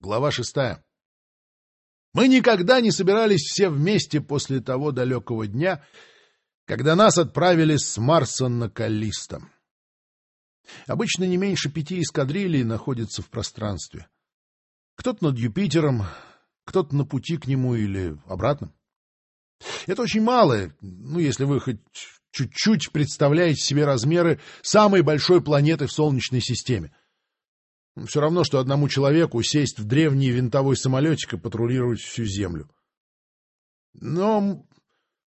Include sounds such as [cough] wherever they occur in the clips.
Глава шестая. Мы никогда не собирались все вместе после того далекого дня, когда нас отправили с Марса на Каллисто. Обычно не меньше пяти эскадрилий находится в пространстве. Кто-то над Юпитером, кто-то на пути к нему или обратно. Это очень мало, ну, если вы хоть чуть-чуть представляете себе размеры самой большой планеты в Солнечной системе. Все равно, что одному человеку сесть в древний винтовой самолетик и патрулировать всю Землю. Но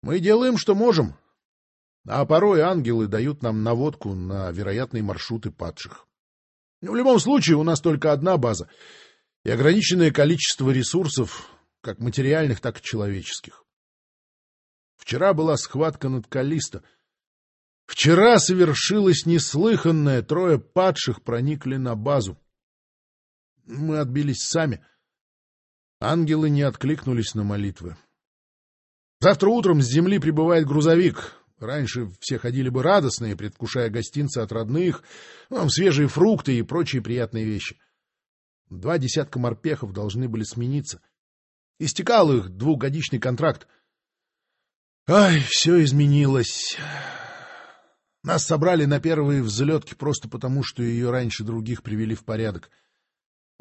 мы делаем, что можем. А порой ангелы дают нам наводку на вероятные маршруты падших. В любом случае, у нас только одна база и ограниченное количество ресурсов, как материальных, так и человеческих. Вчера была схватка над Калисто. Вчера совершилось неслыханное, трое падших проникли на базу. Мы отбились сами. Ангелы не откликнулись на молитвы. Завтра утром с земли прибывает грузовик. Раньше все ходили бы радостные, предвкушая гостинцы от родных, ну, свежие фрукты и прочие приятные вещи. Два десятка морпехов должны были смениться. Истекал их двухгодичный контракт. Ай, все изменилось. Нас собрали на первые взлетки просто потому, что ее раньше других привели в порядок.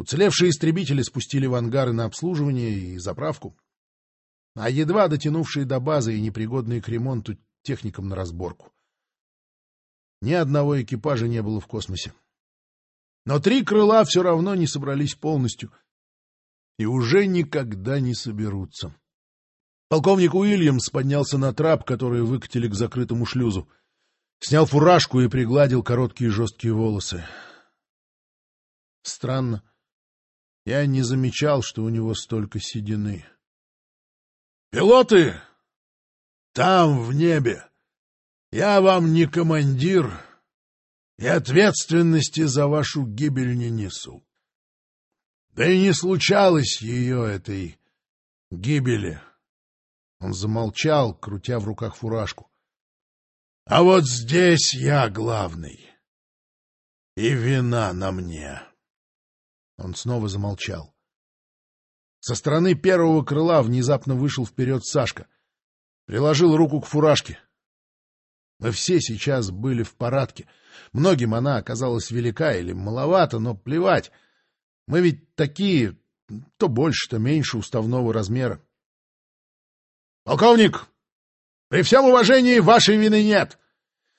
Уцелевшие истребители спустили в ангары на обслуживание и заправку, а едва дотянувшие до базы и непригодные к ремонту техникам на разборку. Ни одного экипажа не было в космосе. Но три крыла все равно не собрались полностью и уже никогда не соберутся. Полковник Уильямс поднялся на трап, который выкатили к закрытому шлюзу. Снял фуражку и пригладил короткие жесткие волосы. Странно. Я не замечал, что у него столько седины. — Пилоты! Там, в небе! Я вам не командир и ответственности за вашу гибель не несу. Да и не случалось ее этой гибели. Он замолчал, крутя в руках фуражку. — А вот здесь я главный. И вина на мне. Он снова замолчал. Со стороны первого крыла внезапно вышел вперед Сашка. Приложил руку к фуражке. Мы все сейчас были в парадке. Многим она оказалась велика или маловато, но плевать. Мы ведь такие, то больше, то меньше уставного размера. — Полковник, при всем уважении вашей вины нет.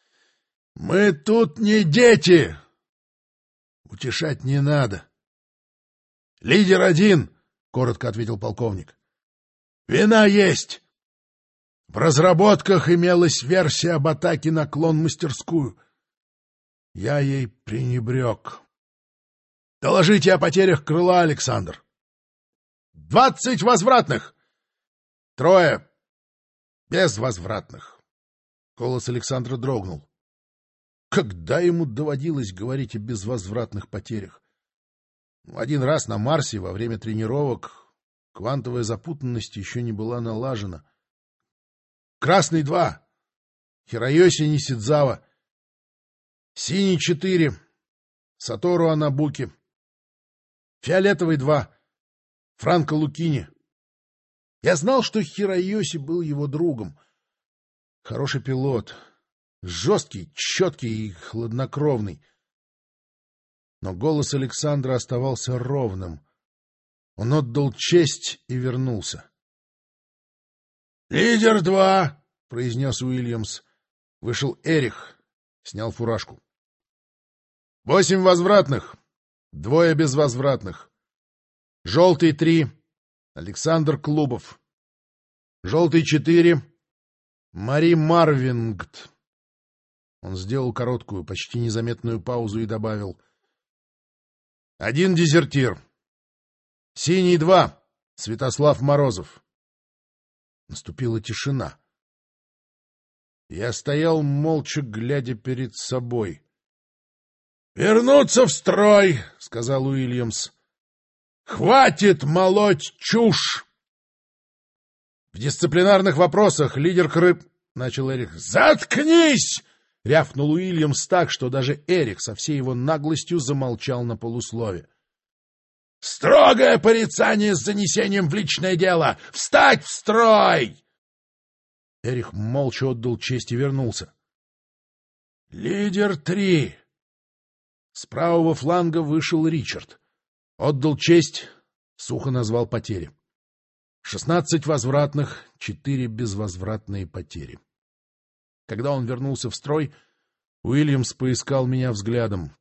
— Мы тут не дети. Утешать не надо. Лидер один, — коротко ответил полковник. — Вина есть. В разработках имелась версия об атаке на клон-мастерскую. Я ей пренебрег. Доложите о потерях крыла, Александр. — Двадцать возвратных! — Трое. Безвозвратных. Голос Александра дрогнул. Когда ему доводилось говорить о безвозвратных потерях? Один раз на Марсе во время тренировок квантовая запутанность еще не была налажена. Красный два, Хироёси Нисидзава, Синий четыре, Сатору Анабуки, Фиолетовый два, Франко Лукини. Я знал, что Хироёси был его другом. Хороший пилот, жесткий, четкий и хладнокровный. Но голос Александра оставался ровным. Он отдал честь и вернулся. — Лидер два, — произнес Уильямс. Вышел Эрих, снял фуражку. — Восемь возвратных, двое безвозвратных. Желтый три, Александр Клубов. Желтый четыре, Мари Марвингт. Он сделал короткую, почти незаметную паузу и добавил — один дезертир. Синий два. Святослав Морозов. Наступила тишина. Я стоял молча, глядя перед собой. — Вернуться в строй, — сказал Уильямс. — Хватит молоть чушь! — В дисциплинарных вопросах лидер Крып... — начал Эрих. — Заткнись! — рявкнул Уильямс так, что даже Эрик со всей его наглостью замолчал на полуслове. Строгое порицание с занесением в личное дело! Встать в строй!» Эрих молча отдал честь и вернулся. «Лидер три!» С правого фланга вышел Ричард. Отдал честь, сухо назвал потери. Шестнадцать возвратных, четыре безвозвратные потери. Когда он вернулся в строй, Уильямс поискал меня взглядом.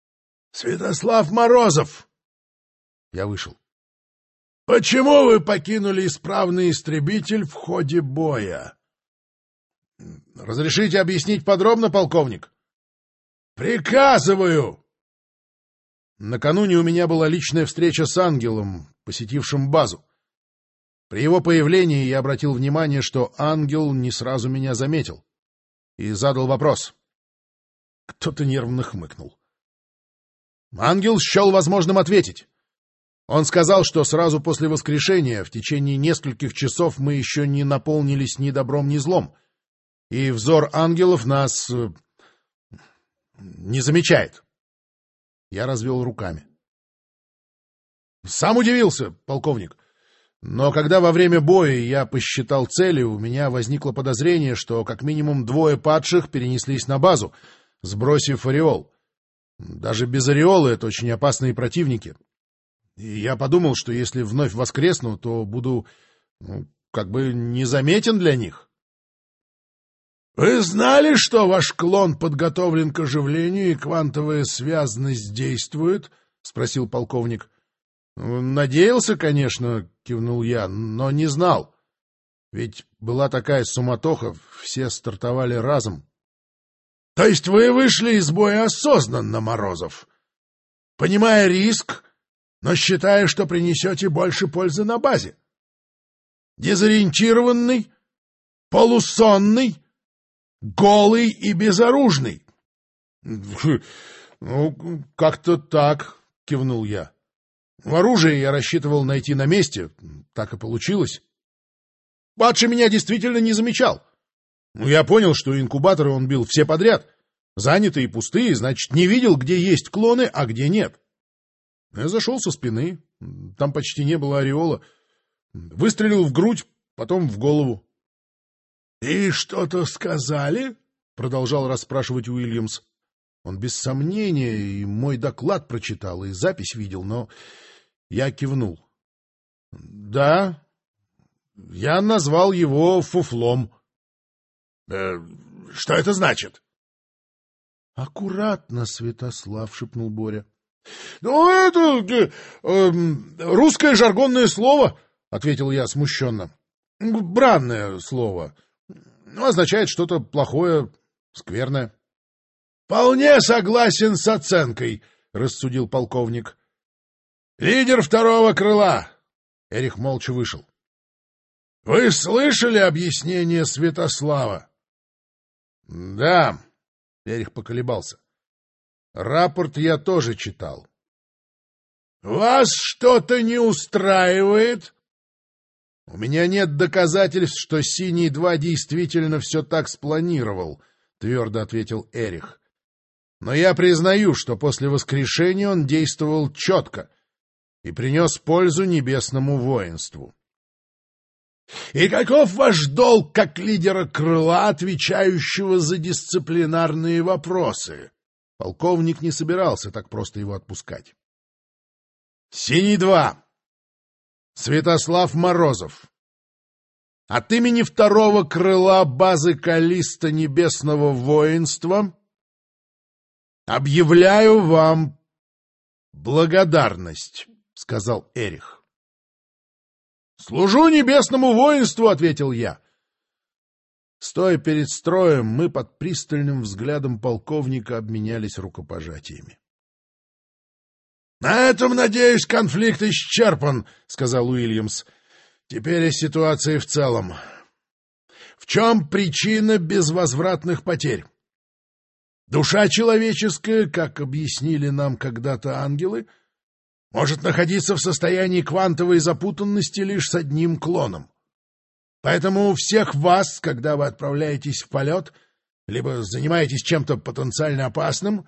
— Святослав Морозов! Я вышел. — Почему вы покинули исправный истребитель в ходе боя? — Разрешите объяснить подробно, полковник? — Приказываю! Накануне у меня была личная встреча с ангелом, посетившим базу. При его появлении я обратил внимание, что ангел не сразу меня заметил, и задал вопрос. Кто-то нервно хмыкнул. Ангел счел возможным ответить. Он сказал, что сразу после воскрешения, в течение нескольких часов, мы еще не наполнились ни добром, ни злом, и взор ангелов нас э, не замечает. Я развел руками. Сам удивился, полковник. Но когда во время боя я посчитал цели, у меня возникло подозрение, что как минимум двое падших перенеслись на базу, сбросив ореол. Даже без ореола это очень опасные противники. И я подумал, что если вновь воскресну, то буду ну, как бы незаметен для них. — Вы знали, что ваш клон подготовлен к оживлению и квантовая связность действует? — спросил полковник. — Надеялся, конечно, — кивнул я, — но не знал. Ведь была такая суматоха, все стартовали разом. — То есть вы вышли из боя осознанно, Морозов? Понимая риск, но считая, что принесете больше пользы на базе? Дезориентированный? Полусонный? Голый и безоружный? — Ну, как-то так, — кивнул я. Оружие я рассчитывал найти на месте. Так и получилось. Падший меня действительно не замечал. Ну, я понял, что инкубаторы он бил все подряд. Занятые и пустые, значит, не видел, где есть клоны, а где нет. Я зашел со спины. Там почти не было ореола. Выстрелил в грудь, потом в голову. — И что-то сказали? — продолжал расспрашивать Уильямс. Он без сомнения и мой доклад прочитал, и запись видел, но я кивнул. — Да, я назвал его фуфлом. «Э, — Что это значит? — Аккуратно, Святослав, — шепнул Боря. — Ну, это э, э, русское жаргонное слово, — ответил я смущенно. — Бранное слово. Ну, означает что-то плохое, скверное. — Вполне согласен с оценкой, — рассудил полковник. «Лидер второго крыла!» Эрих молча вышел. «Вы слышали объяснение Святослава?» «Да», — Эрих поколебался. «Рапорт я тоже читал». «Вас что-то не устраивает?» «У меня нет доказательств, что Синий-2 действительно все так спланировал», — твердо ответил Эрих. «Но я признаю, что после воскрешения он действовал четко, и принес пользу небесному воинству. — И каков ваш долг как лидера крыла, отвечающего за дисциплинарные вопросы? Полковник не собирался так просто его отпускать. — Синий-2. Святослав Морозов. От имени второго крыла базы Калиста Небесного Воинства объявляю вам благодарность. — сказал Эрих. — Служу небесному воинству, — ответил я. Стоя перед строем, мы под пристальным взглядом полковника обменялись рукопожатиями. — На этом, надеюсь, конфликт исчерпан, — сказал Уильямс. — Теперь о ситуации в целом. В чем причина безвозвратных потерь? Душа человеческая, как объяснили нам когда-то ангелы, — может находиться в состоянии квантовой запутанности лишь с одним клоном. Поэтому у всех вас, когда вы отправляетесь в полет, либо занимаетесь чем-то потенциально опасным,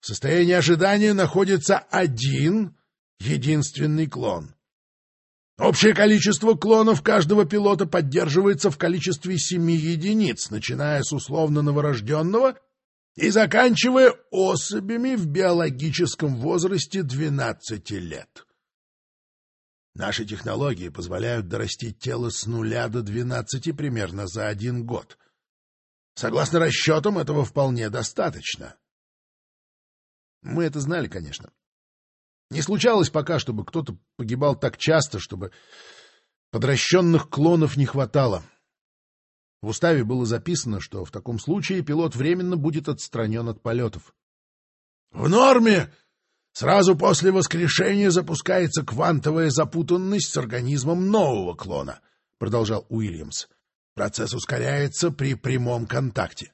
в состоянии ожидания находится один единственный клон. Общее количество клонов каждого пилота поддерживается в количестве семи единиц, начиная с условно новорожденного и заканчивая особями в биологическом возрасте 12 лет. Наши технологии позволяют дорастить тело с нуля до 12 примерно за один год. Согласно расчетам, этого вполне достаточно. Мы это знали, конечно. Не случалось пока, чтобы кто-то погибал так часто, чтобы подращенных клонов не хватало. В уставе было записано, что в таком случае пилот временно будет отстранен от полетов. — В норме! Сразу после воскрешения запускается квантовая запутанность с организмом нового клона, — продолжал Уильямс. Процесс ускоряется при прямом контакте.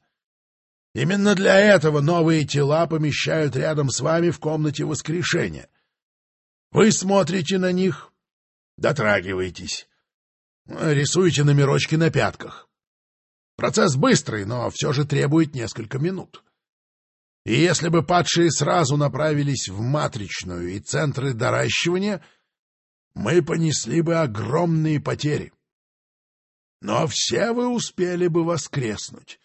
Именно для этого новые тела помещают рядом с вами в комнате воскрешения. Вы смотрите на них, дотрагиваетесь, рисуете номерочки на пятках. Процесс быстрый, но все же требует несколько минут. И если бы падшие сразу направились в матричную и центры доращивания, мы понесли бы огромные потери. Но все вы успели бы воскреснуть.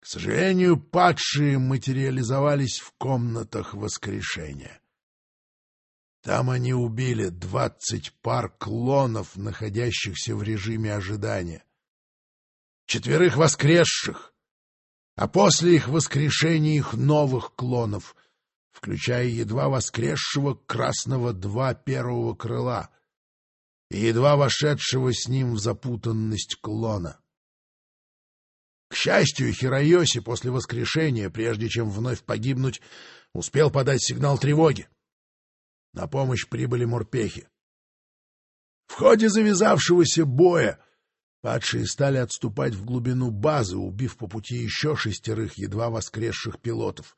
К сожалению, падшие материализовались в комнатах воскрешения. Там они убили двадцать пар клонов, находящихся в режиме ожидания. Четверых воскресших, а после их воскрешения их новых клонов, включая едва воскресшего Красного Два первого крыла и едва вошедшего с ним в запутанность клона. К счастью, Хироёси после воскрешения, прежде чем вновь погибнуть, успел подать сигнал тревоги. На помощь прибыли морпехи. В ходе завязавшегося боя падшие стали отступать в глубину базы, убив по пути еще шестерых едва воскресших пилотов,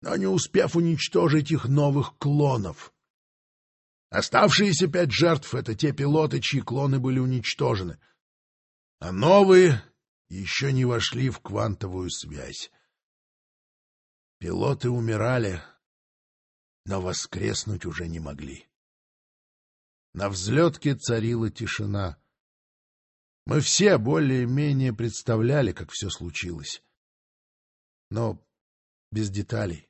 но не успев уничтожить их новых клонов. Оставшиеся пять жертв — это те пилоты, чьи клоны были уничтожены, а новые еще не вошли в квантовую связь. Пилоты умирали, но воскреснуть уже не могли. На взлетке царила тишина. Мы все более-менее представляли, как все случилось. Но без деталей.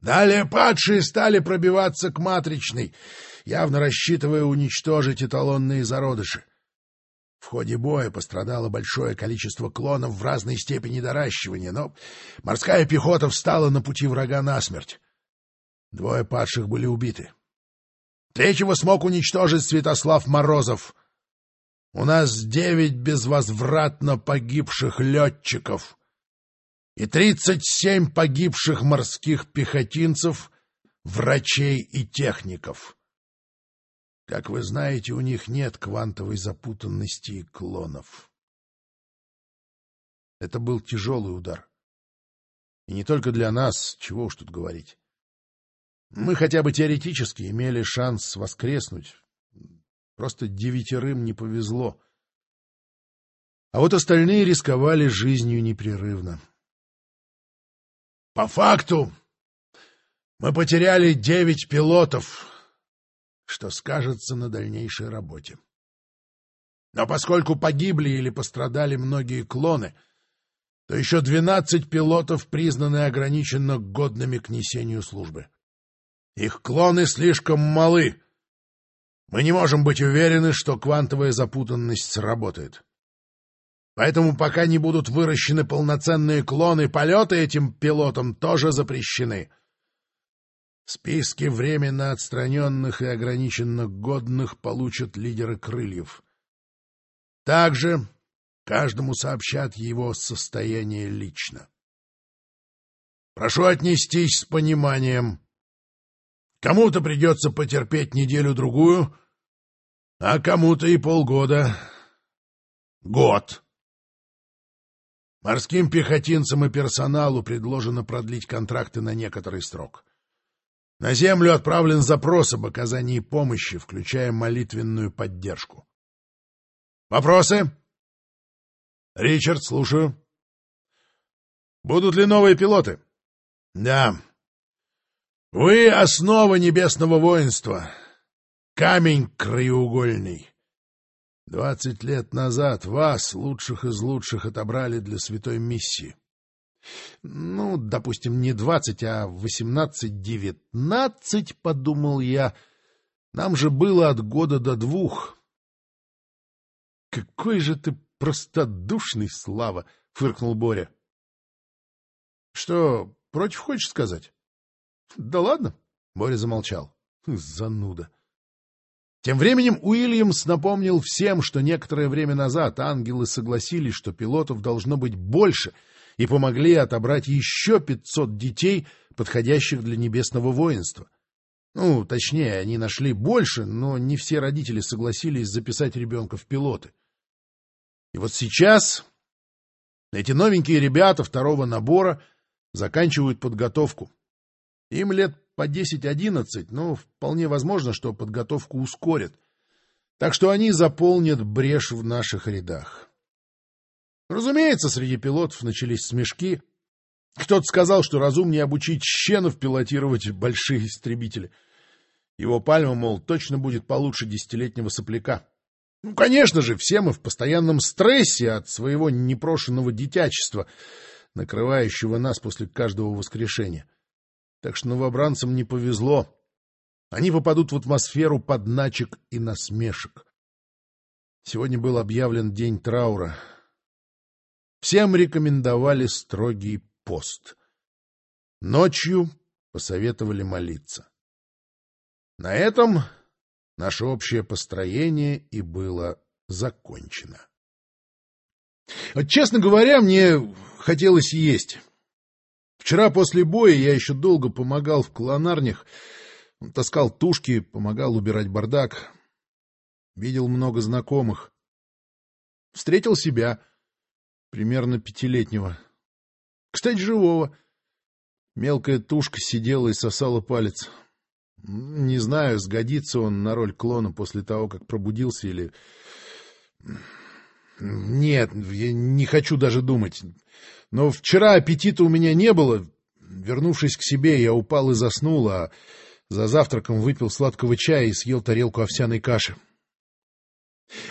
Далее падшие стали пробиваться к матричной, явно рассчитывая уничтожить эталонные зародыши. В ходе боя пострадало большое количество клонов в разной степени доращивания, но морская пехота встала на пути врага насмерть. Двое падших были убиты. Третьего смог уничтожить Святослав Морозов. У нас девять безвозвратно погибших летчиков и тридцать семь погибших морских пехотинцев, врачей и техников. Как вы знаете, у них нет квантовой запутанности и клонов. Это был тяжелый удар. И не только для нас, чего уж тут говорить. Мы хотя бы теоретически имели шанс воскреснуть. Просто девятерым не повезло. А вот остальные рисковали жизнью непрерывно. По факту мы потеряли девять пилотов, что скажется на дальнейшей работе. Но поскольку погибли или пострадали многие клоны, то еще двенадцать пилотов признаны ограниченно годными к несению службы. Их клоны слишком малы. Мы не можем быть уверены, что квантовая запутанность сработает. Поэтому пока не будут выращены полноценные клоны, полеты этим пилотам тоже запрещены — Списки временно отстраненных и ограниченно годных получат лидеры крыльев. Также каждому сообщат его состояние лично. Прошу отнестись с пониманием. Кому-то придется потерпеть неделю-другую, а кому-то и полгода. Год. Морским пехотинцам и персоналу предложено продлить контракты на некоторый срок. На Землю отправлен запрос об оказании помощи, включая молитвенную поддержку. Вопросы? Ричард, слушаю. Будут ли новые пилоты? Да. Вы — основа небесного воинства, камень краеугольный. Двадцать лет назад вас, лучших из лучших, отобрали для святой миссии. Ну, допустим, не двадцать, а восемнадцать-девятнадцать, — подумал я. Нам же было от года до двух. — Какой же ты простодушный, Слава! — фыркнул Боря. — Что, против хочешь сказать? — Да ладно, — Боря замолчал. Зануда. Тем временем Уильямс напомнил всем, что некоторое время назад ангелы согласились, что пилотов должно быть больше, и помогли отобрать еще 500 детей, подходящих для небесного воинства. Ну, точнее, они нашли больше, но не все родители согласились записать ребенка в пилоты. И вот сейчас эти новенькие ребята второго набора заканчивают подготовку. Им лет по 10-11, но вполне возможно, что подготовку ускорят. Так что они заполнят брешь в наших рядах. Разумеется, среди пилотов начались смешки. Кто-то сказал, что разумнее обучить щенов пилотировать большие истребители. Его пальма, мол, точно будет получше десятилетнего сопляка. Ну, конечно же, все мы в постоянном стрессе от своего непрошенного детячества, накрывающего нас после каждого воскрешения. Так что новобранцам не повезло. Они попадут в атмосферу подначек и насмешек. Сегодня был объявлен день траура. Всем рекомендовали строгий пост. Ночью посоветовали молиться. На этом наше общее построение и было закончено. Вот, честно говоря, мне хотелось есть. Вчера после боя я еще долго помогал в клонарнях, таскал тушки, помогал убирать бардак. Видел много знакомых. Встретил себя, примерно пятилетнего. Кстати, живого. Мелкая тушка сидела и сосала палец. Не знаю, сгодится он на роль клона после того, как пробудился или... Нет, я не хочу даже думать. Но вчера аппетита у меня не было. Вернувшись к себе, я упал и заснул, а за завтраком выпил сладкого чая и съел тарелку овсяной каши.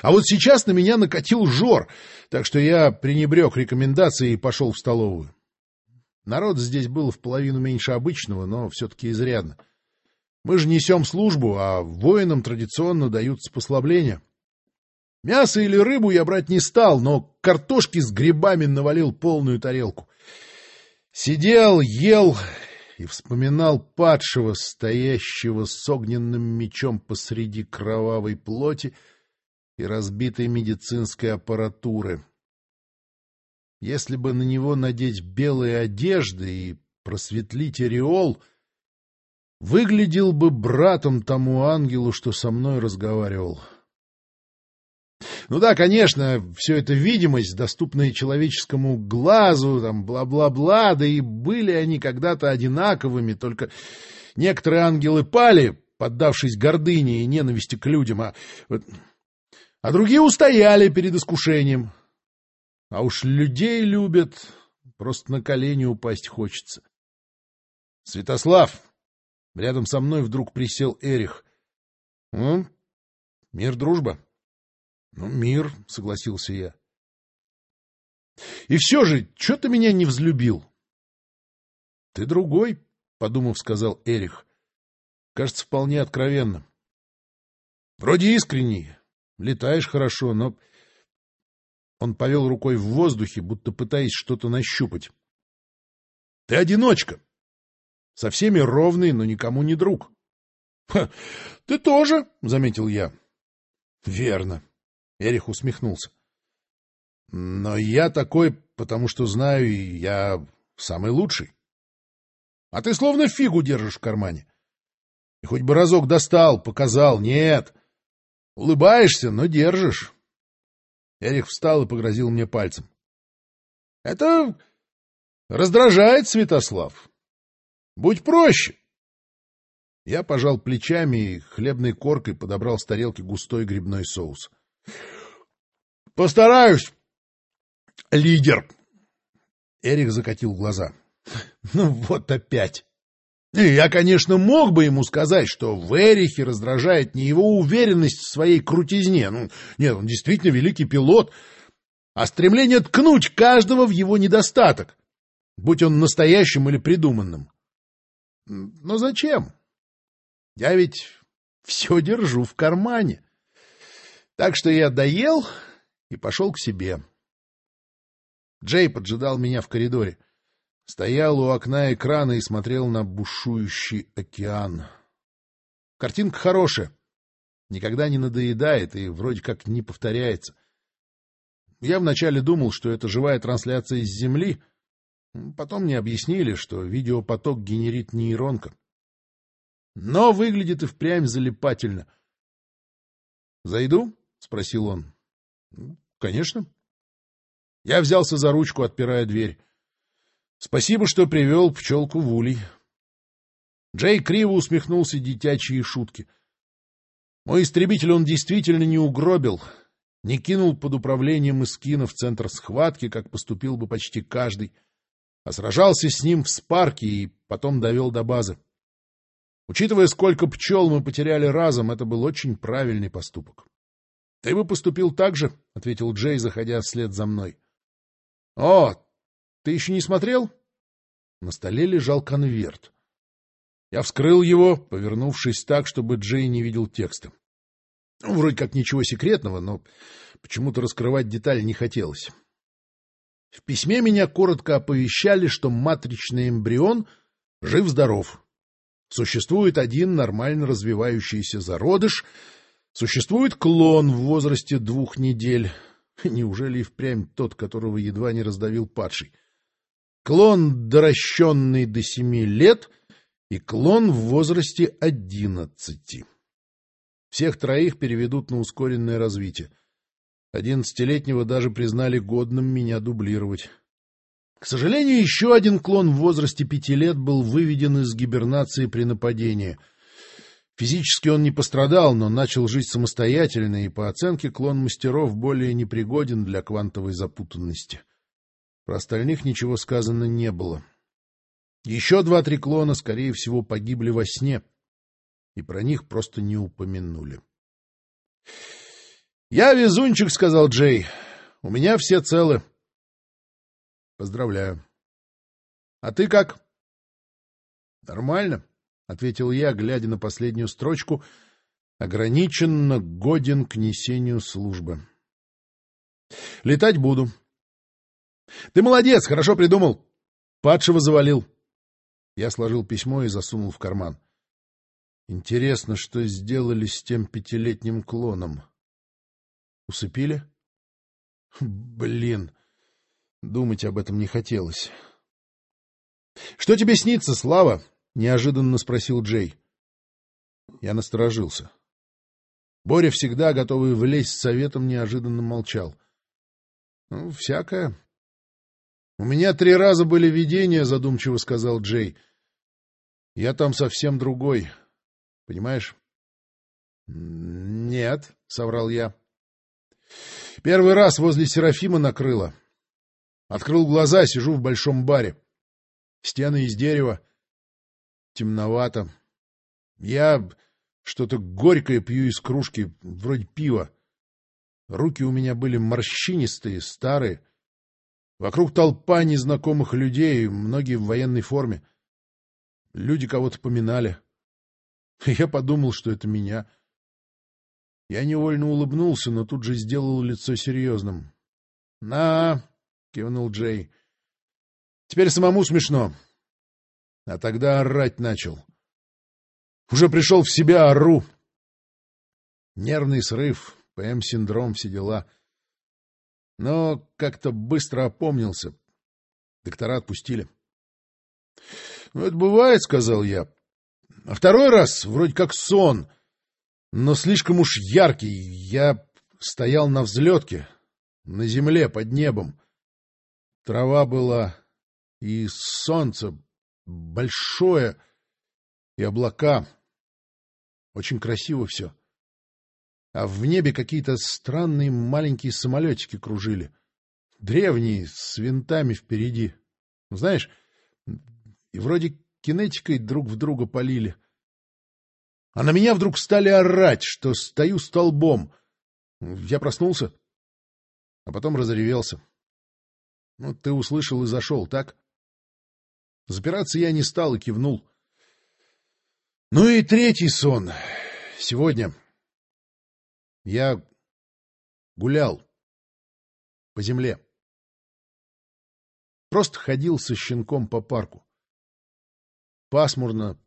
А вот сейчас на меня накатил жор, так что я пренебрег рекомендации и пошел в столовую. Народ здесь было в половину меньше обычного, но все-таки изрядно. Мы же несем службу, а воинам традиционно даются послабления. Мясо или рыбу я брать не стал, но картошки с грибами навалил полную тарелку. Сидел, ел и вспоминал падшего, стоящего с огненным мечом посреди кровавой плоти и разбитой медицинской аппаратуры. Если бы на него надеть белые одежды и просветлить ореол, выглядел бы братом тому ангелу, что со мной разговаривал. — ну да, конечно, все это видимость, доступная человеческому глазу, там, бла-бла-бла, да и были они когда-то одинаковыми, только некоторые ангелы пали, поддавшись гордыне и ненависти к людям, а, а другие устояли перед искушением. А уж людей любят, просто на колени упасть хочется. — Святослав! Рядом со мной вдруг присел Эрих. — Ну, мир, дружба. —— Ну, мир, — согласился я. — И все же, что ты меня не взлюбил? — Ты другой, — подумав, сказал Эрих. — Кажется, вполне откровенно. — Вроде искренний, летаешь хорошо, но... Он повел рукой в воздухе, будто пытаясь что-то нащупать. — Ты одиночка. Со всеми ровный, но никому не друг. — Ты тоже, — заметил я. — Верно. Эрих усмехнулся. — Но я такой, потому что знаю, я самый лучший. А ты словно фигу держишь в кармане. И хоть бы разок достал, показал. Нет. Улыбаешься, но держишь. Эрих встал и погрозил мне пальцем. — Это раздражает, Святослав. Будь проще. Я пожал плечами и хлебной коркой подобрал с тарелки густой грибной соус. —— Постараюсь, лидер. Эрик закатил глаза. [laughs] — Ну вот опять. И я, конечно, мог бы ему сказать, что в Эрихе раздражает не его уверенность в своей крутизне. Ну, нет, он действительно великий пилот, а стремление ткнуть каждого в его недостаток, будь он настоящим или придуманным. Но зачем? Я ведь все держу в кармане. Так что я доел и пошел к себе. Джей поджидал меня в коридоре. Стоял у окна экрана и смотрел на бушующий океан. Картинка хорошая. Никогда не надоедает и вроде как не повторяется. Я вначале думал, что это живая трансляция из Земли. Потом мне объяснили, что видеопоток генерит нейронка. Но выглядит и впрямь залипательно. — Зайду? — спросил он. — Конечно. Я взялся за ручку, отпирая дверь. Спасибо, что привел пчелку в улей. Джей криво усмехнулся дитячьи шутки. Мой истребитель он действительно не угробил, не кинул под управлением Искина в центр схватки, как поступил бы почти каждый, а сражался с ним в спарке и потом довел до базы. Учитывая, сколько пчел мы потеряли разом, это был очень правильный поступок. — Ты бы поступил так же, — ответил Джей, заходя вслед за мной. — О, ты еще не смотрел? На столе лежал конверт. Я вскрыл его, повернувшись так, чтобы Джей не видел текста. Ну, вроде как ничего секретного, но почему-то раскрывать детали не хотелось. В письме меня коротко оповещали, что матричный эмбрион жив-здоров. Существует один нормально развивающийся зародыш, существует клон в возрасте двух недель. [laughs] Неужели и впрямь тот, которого едва не раздавил падший? клон, доращенный до семи лет, и клон в возрасте одиннадцати. Всех троих переведут на ускоренное развитие. Одиннадцатилетнего даже признали годным меня дублировать. К сожалению, еще один клон в возрасте пяти лет был выведен из гибернации при нападении. Физически он не пострадал, но начал жить самостоятельно, и по оценке клон мастеров более непригоден для квантовой запутанности. Про остальных ничего сказано не было. Еще два-три клона, скорее всего, погибли во сне, и про них просто не упомянули. — Я везунчик, — сказал Джей. — У меня все целы. — Поздравляю. — А ты как? — Нормально, — ответил я, глядя на последнюю строчку, ограниченно годен к несению службы. — Летать буду. —— Ты молодец, хорошо придумал. Падшего завалил. Я сложил письмо и засунул в карман. Интересно, что сделали с тем пятилетним клоном. Усыпили? Блин, думать об этом не хотелось. — Что тебе снится, Слава? — неожиданно спросил Джей. Я насторожился. Боря, всегда готовый влезть с советом, неожиданно молчал. — Ну, всякое, у меня три раза были видения, задумчиво сказал Джей. Я там совсем другой. Понимаешь? Нет, соврал я. Первый раз возле Серафима накрыло. Открыл глаза, сижу в большом баре. Стены из дерева. Темновато. Я что-то горькое пью из кружки, вроде пива. Руки у меня были морщинистые, старые. Вокруг толпа незнакомых людей, многие в военной форме. Люди кого-то поминали. [laughs] Я подумал, что это меня. Я невольно улыбнулся, но тут же сделал лицо серьезным. — На, — кивнул Джей. — Теперь самому смешно. А тогда орать начал. Уже пришел в себя, ору. Нервный срыв, ПМ-синдром, все дела — но как-то быстро опомнился. Доктора отпустили. — Ну, это бывает, — сказал я. А второй раз вроде как сон, но слишком уж яркий. Я стоял на взлетке, на земле, под небом. Трава была и солнце большое, и облака. Очень красиво все а в небе какие-то странные маленькие самолетики кружили. Древние, с винтами впереди. Знаешь, и вроде кинетикой друг в друга полили. А на меня вдруг стали орать, что стою столбом. Я проснулся, а потом разревелся. Ну, ты услышал и зашел, так? Запираться я не стал и кивнул. Ну и третий сон. Сегодня я гулял по земле. Просто ходил со щенком по парку. Пасмурно,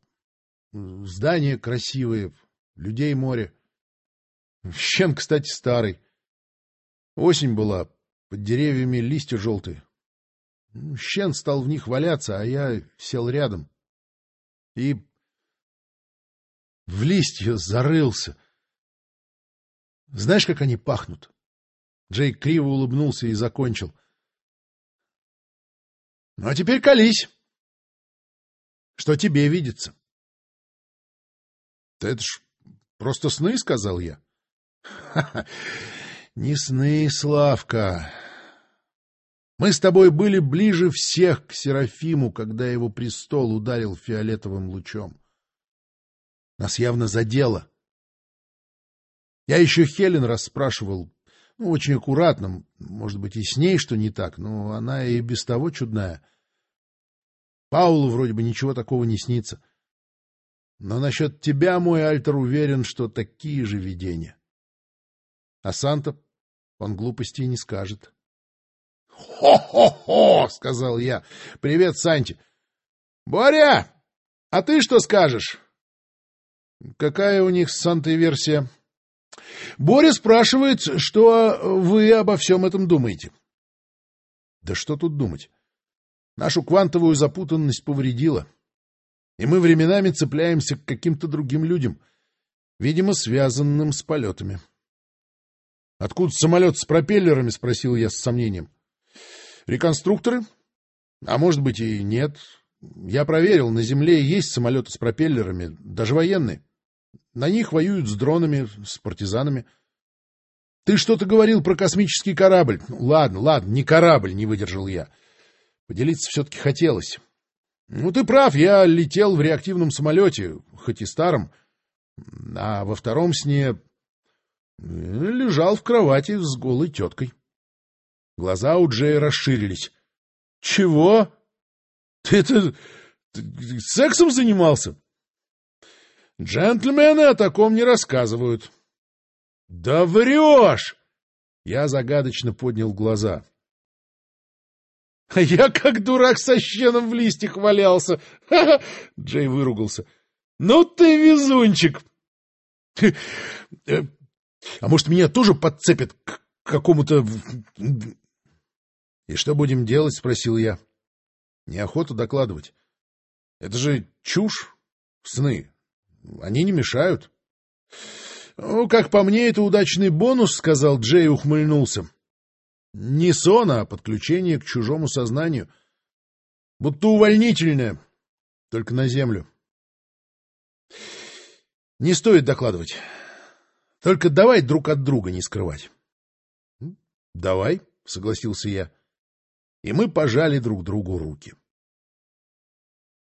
здания красивые, людей море. Щен, кстати, старый. Осень была, под деревьями листья желтые. Щен стал в них валяться, а я сел рядом. И в листья зарылся. Знаешь, как они пахнут? Джейк криво улыбнулся и закончил. — Ну, а теперь колись. Что тебе видится? — это ж просто сны, — сказал я. — Не сны, Славка. Мы с тобой были ближе всех к Серафиму, когда его престол ударил фиолетовым лучом. Нас явно задело. Я еще Хелен расспрашивал, ну, очень аккуратно, может быть, и с ней что не так, но она и без того чудная. Паулу вроде бы ничего такого не снится. Но насчет тебя, мой Альтер, уверен, что такие же видения. А Санта, он глупостей не скажет. «Хо — сказал я. — Привет, Санти. — Боря, а ты что скажешь? — Какая у них с Сантой версия? — Боря спрашивает, что вы обо всем этом думаете. — Да что тут думать? Нашу квантовую запутанность повредила. И мы временами цепляемся к каким-то другим людям, видимо, связанным с полетами. — Откуда самолет с пропеллерами? — спросил я с сомнением. — Реконструкторы? А может быть и нет. Я проверил, на Земле есть самолеты с пропеллерами, даже военные. На них воюют с дронами, с партизанами. Ты что-то говорил про космический корабль. Ну, ладно, ладно, не корабль, не выдержал я. Поделиться все-таки хотелось. Ну, ты прав, я летел в реактивном самолете, хоть и старом, а во втором сне лежал в кровати с голой теткой. Глаза у Джея расширились. — Чего? Ты это... Сексом занимался? — Джентльмены о таком не рассказывают. — Да врешь! Я загадочно поднял глаза. — А я как дурак со щеном в листьях валялся. [laughs] Джей выругался. — Ну ты везунчик! [laughs] Э, — А может, меня тоже подцепят к какому-то... — И что будем делать? — спросил я. — Неохота докладывать. Это же чушь, сны. Они не мешают. — Ну, как по мне, это удачный бонус, — сказал Джей и ухмыльнулся. — Не сон, а подключение к чужому сознанию. Будто увольнительное, только на землю. Не стоит докладывать. Только давай друг от друга не скрывать. — Давай, — согласился я и мы пожали друг другу руки.